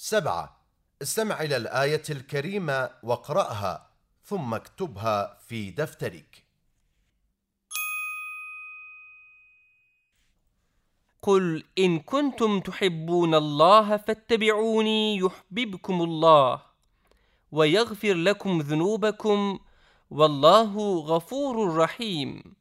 سبعة. استمع إلى الآية الكريمة واقرأها ثم اكتبها في دفترك. قل إن كنتم تحبون الله فاتبعوني يحببكم الله ويغفر لكم ذنوبكم والله غفور رحيم.